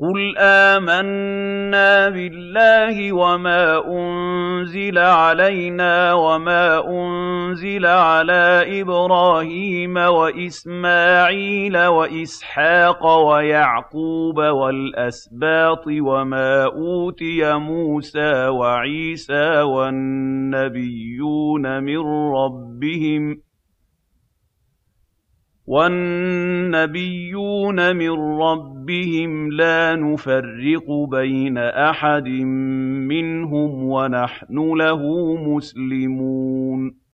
قُلْ آمَنَّا بِاللَّهِ وَمَا أُنزِلَ عَلَيْنَا وَمَا أُنزِلَ عَلَىٰ إِبْرَاهِيمَ وَإِسْمَاعِيلَ وَإِسْحَاقَ وَيَعْقُوبَ وَالْأَسْبَاطِ وَمَا أُوتِيَ مُوسَىٰ وَعِيسَىٰ وَالنَّبِيُّونَ مِن رَّبِّهِمْ لَا نُفَرِّقُ بَيْنَ أَحَدٍ مِّنْهُمْ وَنَحْنُ لَهُ مُسْلِمُونَ